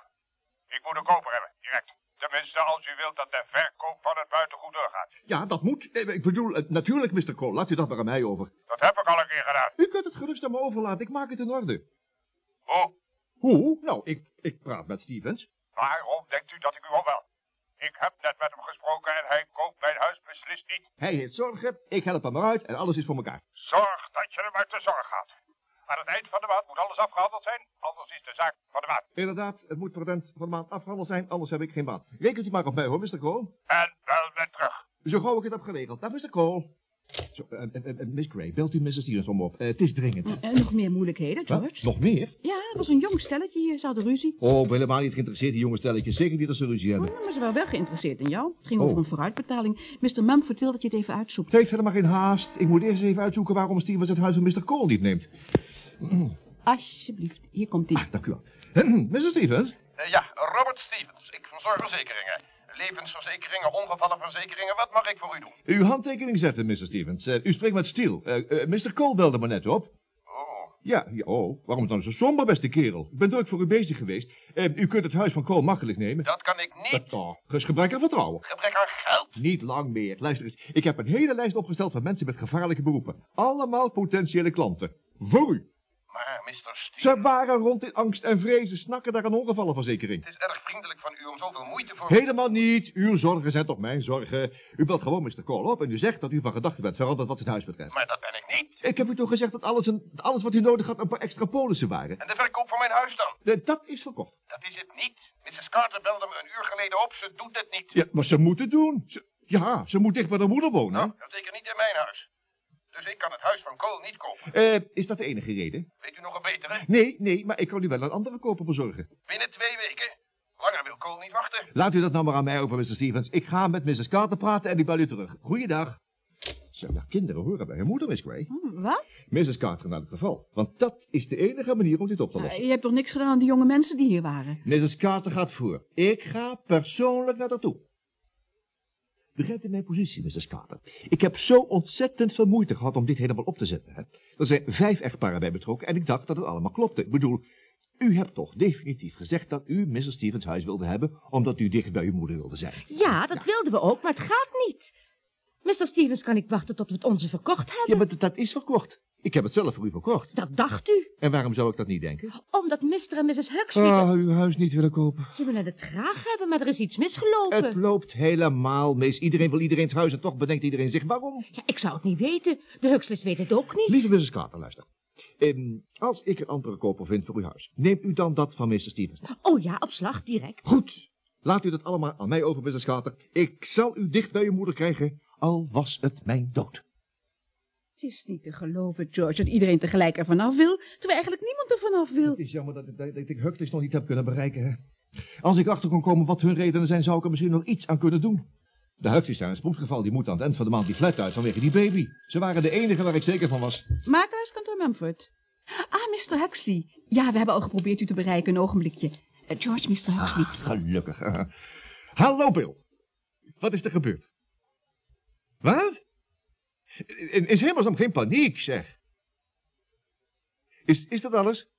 Ik moet een koper hebben, direct. Tenminste, als u wilt dat de verkoop van het buitengoed doorgaat. Ja, dat moet. Eh, Ik bedoel, eh, natuurlijk, Mr. Cole. Laat u dat maar aan mij over. Dat heb ik al een keer gedaan. U kunt het gerust aan me overlaten. Ik maak het in orde. Hoe? Hoe? Nou, ik, ik praat met Stevens. Waarom denkt u dat ik u opbel? Ik heb net met hem gesproken en hij koopt mijn huis beslist niet. Hij heeft zorgen, ik help hem eruit en alles is voor elkaar. Zorg dat je hem uit de zorg gaat. Aan het eind van de maand moet alles afgehandeld zijn, anders is de zaak van de maand. Inderdaad, het moet voor het eind van de maand afgehandeld zijn, anders heb ik geen baan. Rekent u maar op mij hoor, Mr. Cole. En wel met terug. Zo gauw ik het heb geregeld. Dag, Mr. Cole. Zo, en- en Miss Gray, belt u Mrs. Stevens om op. Het is dringend. En nog meer moeilijkheden, Wat? George? Nog meer? Ja, er was een jong stelletje hier. Ze hadden ruzie. Oh, ik ben helemaal niet geïnteresseerd in jonge stelletjes. Zeker niet als ze ruzie hebben. Oh, maar ze waren wel geïnteresseerd in jou. Het ging Oh. over een vooruitbetaling. Mr. Mumford wil dat je het even uitzoekt. Het heeft helemaal geen haast. Ik moet eerst even uitzoeken waarom Stevens het huis van Mr. Cole niet neemt. Alsjeblieft, hier komt hij. Ah, dank u wel. Mr. Stevens? Ja, Robert Stevens. Ik verzorg verzekeringen. Levensverzekeringen, ongevallenverzekeringen. Wat mag ik voor u doen? Uw handtekening zetten, Mr. Stevens. Eh, u spreekt met eh, Mr. Cole belde me net op. Oh, Ja, ja, oh, waarom dan zo somber, beste kerel? Ik ben druk voor u bezig geweest. Eh, u kunt het huis van Cole makkelijk nemen. Dat kan ik niet. Dat, oh, is gebrek aan vertrouwen. Gebrek aan geld. Niet lang meer. Luister eens, ik heb een hele lijst opgesteld van mensen met gevaarlijke beroepen. Allemaal potentiële klanten. Voor u. Maar, Mr. Steele, Ze waren rond in angst en vrezen, snakken naar een ongevallenverzekering. het is erg vriendelijk van u om zoveel moeite voor... Helemaal niet. Uw zorgen zijn toch mijn zorgen. U belt gewoon Mr. Cole op en u zegt dat u van gedachten bent veranderd wat zijn huis betreft. Maar dat ben ik niet. Ik heb u toch gezegd dat alles, een, alles wat u nodig had een paar extra polissen waren. En de verkoop van mijn huis dan? Eh, Dat is verkocht. Dat is het niet. Mrs. Carter belde me een uur geleden op. Ze doet het niet. Ja, maar ze moet het doen. Ze- ja, ze moet dicht bij haar moeder wonen. Nou, dat zeker niet in mijn huis. Dus ik kan het huis van Cole niet kopen. Eh, is dat de enige reden? Weet u nog een betere? Nee, nee, maar ik kan u wel een andere koper bezorgen. Binnen twee weken. Langer wil Cole niet wachten. Laat u dat nou maar aan mij over, Mr. Stevens. Ik ga met Mrs. Carter praten en ik bel u terug. Goeiedag. Zo, nou, kinderen horen bij hun moeder, Miss Gray. Hm, Wat? Mrs. Carter naar het geval. Want dat is de enige manier om dit op te Ja, lossen. je hebt toch niks gedaan aan die jonge mensen die hier waren? Mrs. Carter gaat voor. Ik ga persoonlijk naar haar toe. Begrijpt u mijn positie, Mrs. Carter? Ik heb zo ontzettend veel moeite gehad om dit helemaal op te zetten. Hè? Er zijn vijf echtparen bij betrokken en ik dacht dat het allemaal klopte. Ik bedoel, u hebt toch definitief gezegd dat u Mrs. Stevens huis wilde hebben, omdat u dicht bij uw moeder wilde zijn. Ja, dat wilden we ook, maar het gaat niet. Mr. Stevens kan ik wachten tot we het onze verkocht hebben. Ja, maar dat- dat is verkocht. Ik heb het zelf voor u verkocht. Dat dacht u, En waarom zou ik dat niet denken? omdat Mr. en Mrs. Huxley... Ah, uw huis niet willen kopen. Ze willen het graag hebben, maar er is iets misgelopen. Het loopt helemaal mis. Iedereen wil iedereen's huis en toch bedenkt iedereen zich waarom. Ja, ik zou het niet weten. De Huxleys weten het ook niet. Lieve Mrs. Carter, luister. Ehm, als ik een andere koper vind voor uw huis, neemt u dan dat van Mr. Stevens. Oh ja, op slag, direct. Goed. Laat u dat allemaal aan mij over, Mrs. Carter. Ik zal u dicht bij uw moeder krijgen, al was het mijn dood. Het is niet te geloven, George, dat iedereen tegelijk er vanaf wil, terwijl eigenlijk niemand er vanaf wil. Het is jammer dat, ik- dat, dat ik Huxleys nog niet heb kunnen bereiken. Hè? Als ik achter kon komen wat hun redenen zijn, zou ik er misschien nog iets aan kunnen doen. De Huxleys zijn een spoedgeval, die moet aan het eind van de maand die flat uit vanwege die baby. Ze waren de enige waar ik zeker van was. Makelaarskantoor Mumford. Ah, Mr. Huxley. Ja, we hebben al geprobeerd u te bereiken, een ogenblikje. Eh, George, Mr. Huxley. Gelukkig. hè. Hallo, Bill. Wat is er gebeurd? Wat? In, in hemelsnaam geen paniek, zeg. Is, is dat alles?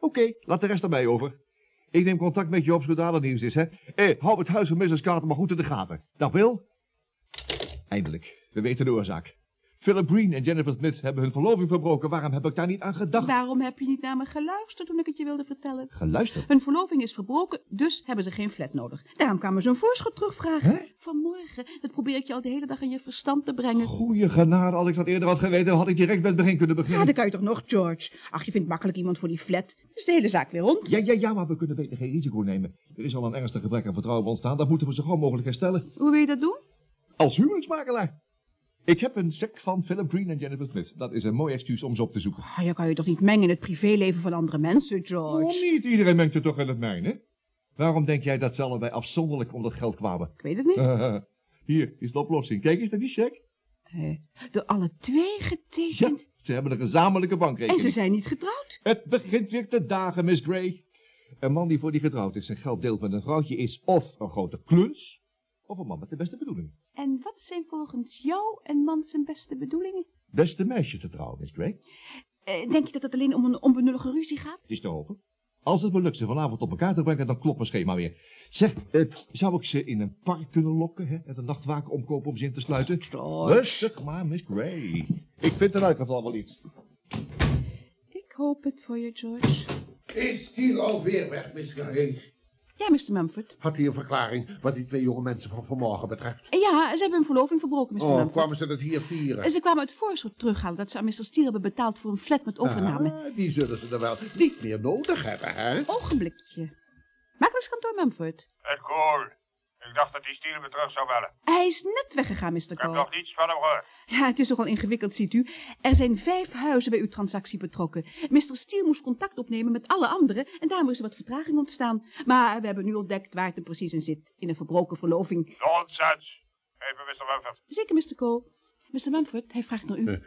Oké, laat de rest aan over. Ik neem contact met je op zodra nieuws is, hè. Eh, hou het huis van Mrs. Carter maar goed in de gaten. Dag, Bill. Eindelijk, we weten de oorzaak. Philip Green en Jennifer Smith hebben hun verloving verbroken. Waarom heb ik daar niet aan gedacht? Waarom heb je niet naar me geluisterd toen ik het je wilde vertellen? Geluisterd. Hun verloving is verbroken, dus hebben ze geen flat nodig. Daarom kwamen ze een voorschot terugvragen. Hè? Vanmorgen. Dat probeer ik je al de hele dag in je verstand te brengen. Goeie genade, als ik dat eerder had geweten, had ik direct met het begin kunnen Ja, beginnen. dan kan je toch nog, George? Ach, je vindt makkelijk iemand voor die flat. Dus de hele zaak weer rond. Ja, ja, ja, maar we kunnen beter geen risico nemen. Er is al een ernstig gebrek aan vertrouwen ontstaan. Dat moeten we zo gauw mogelijk herstellen. Hoe wil je dat doen? Als huwelijksmakelaar. Ik heb een check van Philip Green en Jennifer Smith. Dat is een mooi excuus om ze op te zoeken. Ah, je kan je toch niet mengen in het privéleven van andere mensen, George? Waarom niet? Iedereen mengt er toch in het mijne? Waarom denk jij dat ze allebei afzonderlijk om dat geld kwamen? Ik weet het niet. Hier is de oplossing. Kijk eens naar die check. Eh, door alle twee Ja, getekend. ze hebben een gezamenlijke En bankrekening. ze zijn niet getrouwd. Het begint weer te dagen, Miss Gray. Een man die voor die getrouwd is en geld deelt met een vrouwtje is of een grote kluns, of een man met de beste bedoelingen. En wat zijn volgens jou een man zijn beste bedoelingen? Beste meisje te trouwen, Miss Gray. Eh, denk je dat het alleen om een onbenullige ruzie gaat? Het is te hopen. Als het me lukt ze vanavond op elkaar te brengen, dan klopt mijn schema weer. Zeg, eh, zou ik ze in een park kunnen lokken, hè? En de nachtwaken omkopen om ze in te sluiten? George. Rustig maar, Miss Gray. Ik vind in elk geval wel iets. Ik hoop het voor je, George. Is die alweer weg, Miss Gray? Ja, Mr. Mumford. Had hij een verklaring wat die twee jonge mensen van vanmorgen betreft? Ja, ze hebben hun verloving verbroken, Mr. Oh, Mumford. kwamen ze dat hier vieren? En ze kwamen het voorschot terughalen dat ze aan Mr. Steele hebben betaald voor een flat met overname. Ah, die zullen ze er wel niet meer nodig hebben, hè? Ogenblikje. Makelaarskantoor Mumford. Het cool. Ik dacht dat die stiel me terug zou bellen. Hij is net weggegaan, Mr. Ik heb Cole. nog niets van hem gehoord. Ja, het is nogal ingewikkeld, ziet u. Er zijn vijf huizen bij uw transactie betrokken. Mr. Steele moest contact opnemen met alle anderen en daarom is er wat vertraging ontstaan. Maar we hebben nu ontdekt waar het er precies in zit. In een verbroken verloving. Nonsens. Even, Mr. Mumford. Zeker, Mr. Cole. Mr. Mumford, hij vraagt naar u.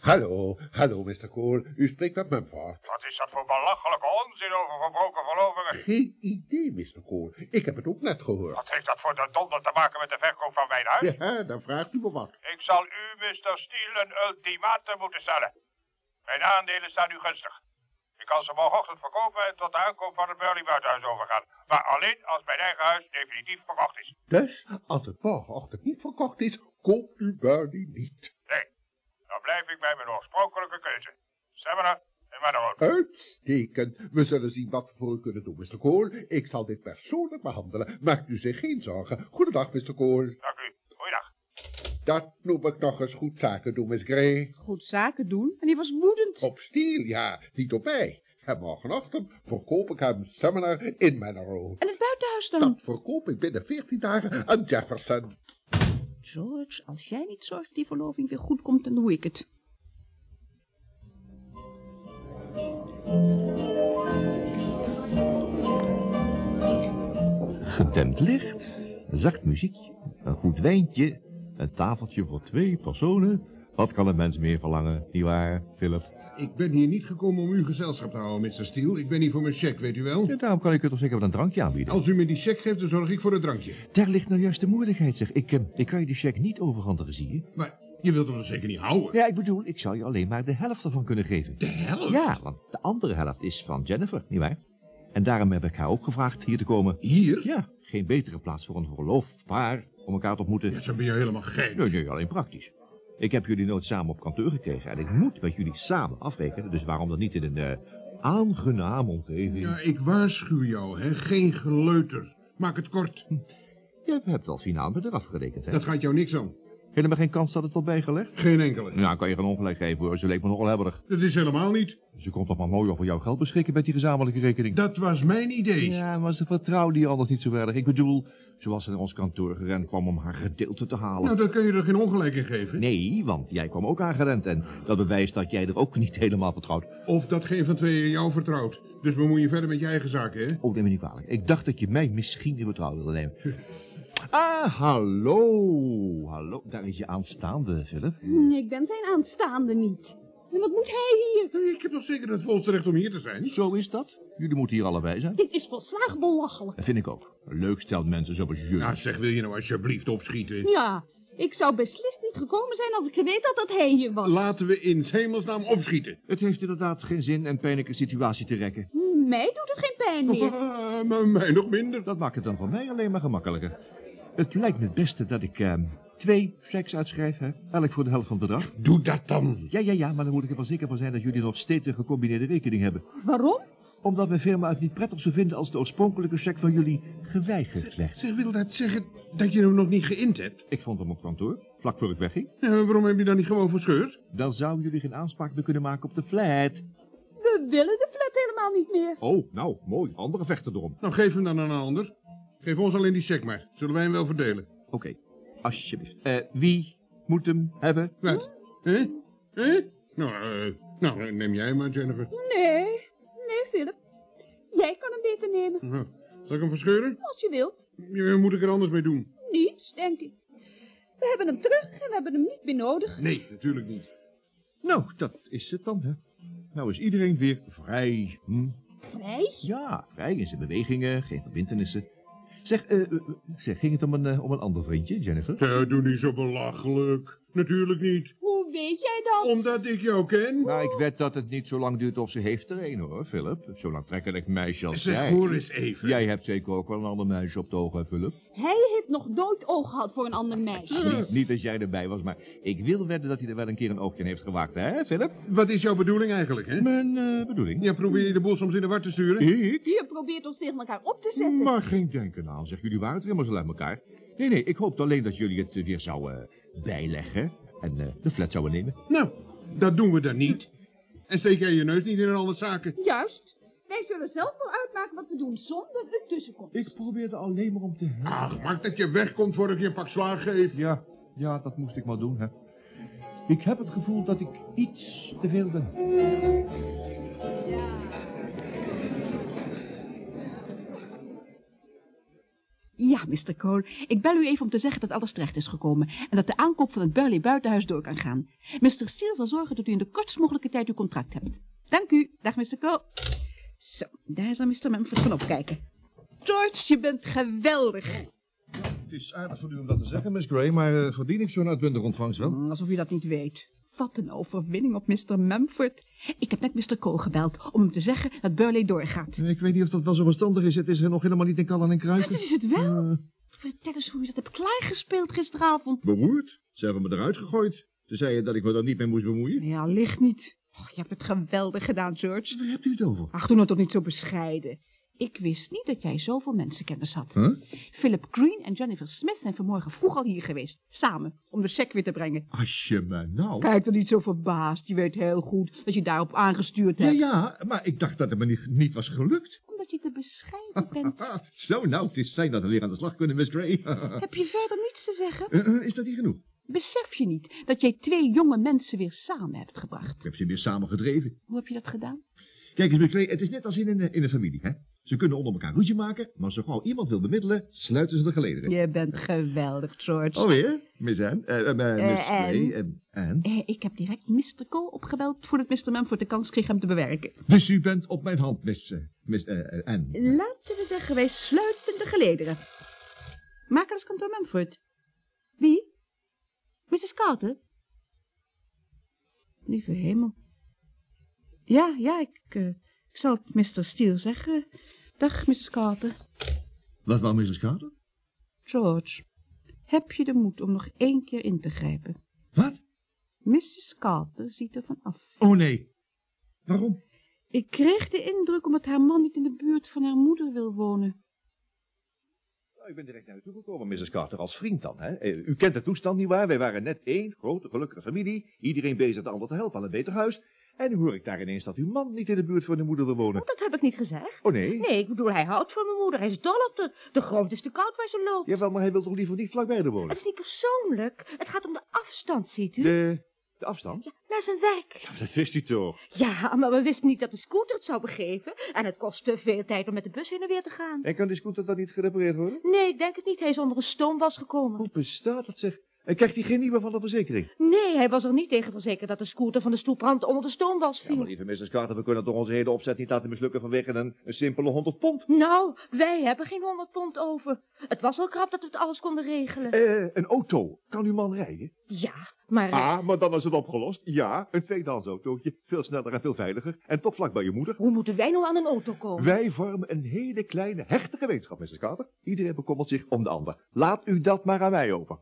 Hallo, hallo, Mr. Cole. U spreekt met Mumford. Wat is dat voor belachelijke onzin over verbroken verlovingen? Geen idee, Mr. Cole. Ik heb het ook net gehoord. Wat heeft dat voor de donder te maken met de verkoop van mijn huis? Ja, dan vraagt u me wat. Ik zal u, Mr. Steele, een ultimatum moeten stellen. Mijn aandelen staan u gunstig. Ik kan ze morgenochtend verkopen en tot de aankoop van het Burley buitenhuis overgaan. Maar alleen als mijn eigen huis definitief verkocht is. Dus, als het morgenochtend niet verkocht is, koopt u Bernie niet. Dan blijf ik bij mijn oorspronkelijke keuze. Seminar en Manor Uitstekend. We zullen zien wat we voor u kunnen doen, Mr. Cole. Ik zal dit persoonlijk behandelen. Maakt u zich geen zorgen. Goedendag, Mr. Cole. Dank u. Goeiedag. Dat noem ik nog eens goed zaken doen, Miss Gray. Goed zaken doen. En hij was woedend. Op stiel, ja, niet op mij. En morgenochtend verkoop ik hem Seminar in Manor Road. En het buitenhuis dan? Dat verkoop ik binnen veertien dagen aan Jefferson. George, als jij niet zorgt die verloving weer goed komt, dan doe ik het. Gedempt licht, zacht muziekje, een goed wijntje, een tafeltje voor twee personen. Wat kan een mens meer verlangen, nietwaar, Philip? Ik ben hier niet gekomen om uw gezelschap te houden, Mr. Steele. Ik ben hier voor mijn cheque, weet u wel. Ja, daarom kan ik u toch zeker wel een drankje aanbieden. Als u me die cheque geeft, dan zorg ik voor het drankje. Daar ligt nou juist de moeilijkheid, zeg. Ik, eh, ik kan je die cheque niet overhandigen, zie je? Maar je wilt hem toch zeker niet houden? Ja, ik bedoel, ik zou je alleen maar de helft ervan kunnen geven. De helft? Ja, want de andere helft is van Jennifer, nietwaar? En daarom heb ik haar ook gevraagd hier te komen. Hier? Ja, geen betere plaats voor een verloofd paar om elkaar te ontmoeten. Ja, zo ben je helemaal gek. Nee, nee, alleen praktisch. Ik heb jullie nooit samen op kantoor gekregen en ik moet met jullie samen afrekenen. Dus waarom dan niet in een eh, aangename omgeving? Ja, ik waarschuw jou, hè. Geen geleuter. Maak het kort. Je hebt al finaal met haar afgerekend, hè? Dat gaat jou niks aan. Helemaal geen kans dat het wordt bijgelegd? Geen enkele. Nou, kan je geen ongelijk geven hoor. Ze leek me nogal hebberig. Dat is helemaal niet. Ze kon toch maar mooi over jouw geld beschikken met die gezamenlijke rekening. Dat was mijn idee. Ja, maar ze vertrouwde je anders niet zo erg. Ik bedoel, zoals ze naar ons kantoor gerend kwam om haar gedeelte te halen. Nou, dan kun je er geen ongelijk in geven. Nee, want jij kwam ook aangerend en dat bewijst dat jij er ook niet helemaal vertrouwt. Of dat geen van tweeën jou vertrouwt. Dus bemoei je verder met je eigen zaken, hè? Oh, neem me niet kwalijk. Ik dacht dat je mij misschien in vertrouwen wilde nemen. Ah, hallo. Hallo, daar is je aanstaande, Philip. Hm, Ik ben zijn aanstaande niet. En wat moet hij hier? Ik heb toch zeker het volste recht om hier te zijn? Zo is dat. Jullie moeten hier allebei zijn. Dit is volslagen belachelijk. Dat vind ik ook. Leuk stel mensen zoals jullie. Ja, zeg, wil je nou alsjeblieft opschieten? Ja, ik zou beslist niet gekomen zijn als ik geweten had dat hij hier was. Laten we in 's hemelsnaam opschieten. Het heeft inderdaad geen zin een pijnlijke situatie te rekken. Hm, Mij doet het geen pijn meer. Maar mij nog minder. Dat maakt het dan voor mij alleen maar gemakkelijker. Het lijkt me het beste dat ik eh, twee checks uitschrijf, hè? elk voor de helft van het bedrag. Doe dat dan. Ja, ja, ja, maar dan moet ik er wel zeker van zijn dat jullie nog steeds een gecombineerde rekening hebben. Waarom? Omdat mijn firma het niet prettig zou vinden als de oorspronkelijke cheque van jullie geweigerd werd. Zeg, wil dat zeggen dat je hem nog niet geïnd hebt? Ik vond hem op kantoor, vlak voor ik wegging. Ja, maar waarom heb je dan niet gewoon verscheurd? Dan zouden jullie geen aanspraak meer kunnen maken op de flat. We willen de flat helemaal niet meer. Oh, nou, mooi. Andere vechten erom. Nou, geef hem dan aan een ander. Geef ons alleen die cheque maar. Zullen wij hem wel verdelen? Oké, alsjeblieft. Eh, wie moet hem hebben? Wat? Hè? Hè? Nou, eh, nou, neem jij maar, Jennifer. Nee, nee, Philip. Jij kan hem beter nemen, Nou, zal ik hem verscheuren? als je wilt. Ja, moet ik er anders mee doen? Niets, denk ik. We hebben hem terug en we hebben hem niet meer nodig. Nee, natuurlijk niet. Nou, dat is het dan, hè. Nou is iedereen weer vrij. Hm? Vrij? Ja, vrij in zijn bewegingen, geen verbintenissen. Zeg, eh, eh, zeg ging het om een, om een ander vriendje, Jennifer? Ja, doe niet zo belachelijk. Natuurlijk niet. Hoe weet jij dat? Omdat ik jou ken. Maar ik weet dat het niet zo lang duurt of ze heeft er een, hoor, Philip. Zo lang trekkelijk meisje als Zeg, zij. hoor eens even. Jij hebt zeker ook wel een ander meisje op het oog, hè, Philip? Hij heeft nog nooit oog gehad voor een ander meisje. Niet, niet als jij erbij was, maar ik wil wedden dat hij er wel een keer een oogje in heeft gewaakt, hè, Philip? Wat is jouw bedoeling eigenlijk, hè? Mijn eh, bedoeling? Ja, probeer je de boel soms in de war te sturen? Ik? Je probeert ons tegen elkaar op te zetten. Maar geen denken aan, zeg. Jullie waren het helemaal zo uit elkaar. Nee, nee, ik hoopte alleen dat jullie het eh, weer zouden bijleggen en eh, de flat zouden nemen. Nou, dat doen we dan niet. En steek jij je neus niet in een ander zaken. Juist. Wij zullen zelf wel uitmaken wat we doen zonder u tussenkomst. Ik probeerde alleen maar om te helpen. Ach, maak dat je wegkomt voordat ik je een pak slaag geef. Ja, ja, dat moest ik maar doen, hè. Ik heb het gevoel dat ik iets te veel ben. Mr. Cole, ik bel u even om te zeggen dat alles terecht is gekomen en dat de aankoop van het Burley buitenhuis door kan gaan. Mr. Steele zal zorgen dat u in de kortst mogelijke tijd uw contract hebt. Dank u. Dag, Mr. Cole. Zo, daar zal Mr. Mumford van opkijken. George, je bent geweldig. Het is aardig van u om dat te zeggen, Miss Gray, maar eh, verdien ik zo'n uitbundig ontvangst wel? Alsof u dat niet weet. Wat een overwinning op Mr. Mumford. Ik heb net Mr. Cole gebeld om hem te zeggen dat Burley doorgaat. Ik weet niet of dat wel zo verstandig is. Het is er nog helemaal niet in kallen en kruiden. Dat is het wel. Vertel eens hoe je dat hebt klaargespeeld gisteravond. Beroerd? Ze hebben me eruit gegooid. Ze zeiden dat ik me daar niet mee moest bemoeien. Ja, licht niet. Och, je hebt het geweldig gedaan, George. Waar hebt u het over? Ach, doe nou toch niet zo bescheiden. Ik wist niet dat jij zoveel mensenkennis had. Huh? Philip Green en Jennifer Smith zijn vanmorgen vroeg al hier geweest. Samen, om de cheque weer te brengen. Als je me nou... Kijk dan niet zo verbaasd. Je weet heel goed dat je daarop aangestuurd Ja, hebt. ja, maar ik dacht dat het me niet, niet was gelukt. Omdat je te bescheiden bent. Zo, nou, het is fijn dat we weer aan de slag kunnen, Miss Gray. Heb je verder niets te zeggen? Eh, eh, is dat niet genoeg? Besef je niet dat jij twee jonge mensen weer samen hebt gebracht? Ik heb ze weer samen gedreven. Hoe heb je dat gedaan? Kijk eens, Miss Gray, het is net als in een, in een familie, hè? Ze kunnen onder elkaar ruzie maken, maar zo gauw iemand wil bemiddelen, sluiten ze de gelederen. Je bent geweldig, George. Alweer? Miss Anne? Eh, eh, Miss? Anne. Eh, ik heb direct Mr. Cole opgebeld voordat Mr. Mumford de kans kreeg hem te bewerken. Dus u bent op mijn hand, Miss, Miss Anne. Laten we zeggen, wij sluiten de gelederen. Makelaarskantoor Mumford. Wie? Mrs. Carter? Lieve hemel. Ja, ja, ik, ik zal het Mr. Steele zeggen. Dag, Mrs. Carter. Wat wou Mrs. Carter? George, heb je de moed om nog één keer in te grijpen? Wat? Mrs. Carter ziet er van af. Oh nee. Waarom? Ik kreeg de indruk omdat haar man niet in de buurt van haar moeder wil wonen. Nou, Ik ben direct naar u toegekomen, Mrs. Carter, als vriend dan. Hè? Eh, U kent de toestand, nietwaar? Wij waren net één grote, gelukkige familie. Iedereen bezig de ander te helpen aan een beter huis. En hoor ik daar ineens dat uw man niet in de buurt van de moeder wil wonen. Dat heb ik niet gezegd. Oh nee? Nee, ik bedoel, hij houdt van mijn moeder. Hij is dol op de, de grond is te koud waar ze loopt. Jawel, maar hij wil toch liever niet vlakbij haar wonen? Het is niet persoonlijk. Het gaat om de afstand, ziet u. De, de afstand? Ja, naar zijn werk. Ja, maar dat wist u toch? Ja, maar we wisten niet dat de scooter het zou begeven. En het kost te veel tijd om met de bus heen en weer te gaan. En kan die scooter dan niet gerepareerd worden? Nee, ik denk het niet. Hij is onder een stoomwas gekomen. Hoe bestaat dat zeg? En krijgt hij geen nieuwe van de verzekering? Nee, hij was er niet tegen verzekerd dat de scooter van de stoeprand onder de stoomwas Ja, viel. maar lieve Mrs. Carter, we kunnen toch onze hele opzet niet laten mislukken vanwege een, een simpele 100 pond? Nou, wij hebben geen honderd pond over. Het was al krap dat we het alles konden regelen. Eh, een auto. Kan uw man rijden? Ja, maar... Ah, maar dan is het opgelost. Ja, een tweedehands autootje. Veel sneller en veel veiliger. En toch vlak bij je moeder. Hoe moeten wij nou aan een auto komen? Wij vormen een hele kleine, hechte gemeenschap, Mrs. Carter. Iedereen bekommert zich om de ander. Laat u dat maar aan mij over.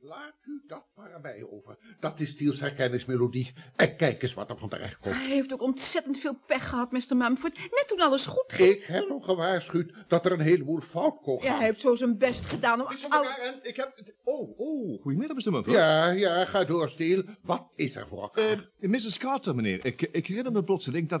Laat u dat maar aan mij over. Dat is Stiels herkenningsmelodie. En kijk eens wat er van terecht komt. Hij heeft ook ontzettend veel pech gehad, Mr. Mumford. Net toen alles goed ging. Ik heb hem gewaarschuwd dat er een heleboel fout kon Ja, gaan. hij heeft zo zijn best gedaan om... al- en ik heb... Oh, oh, goedemiddag, Mr. Mumford. Ja, ja, ga door, Stiel. Wat is er voor elkaar? Eh, Mrs. Carter, meneer. Ik, ik herinner me plotseling dat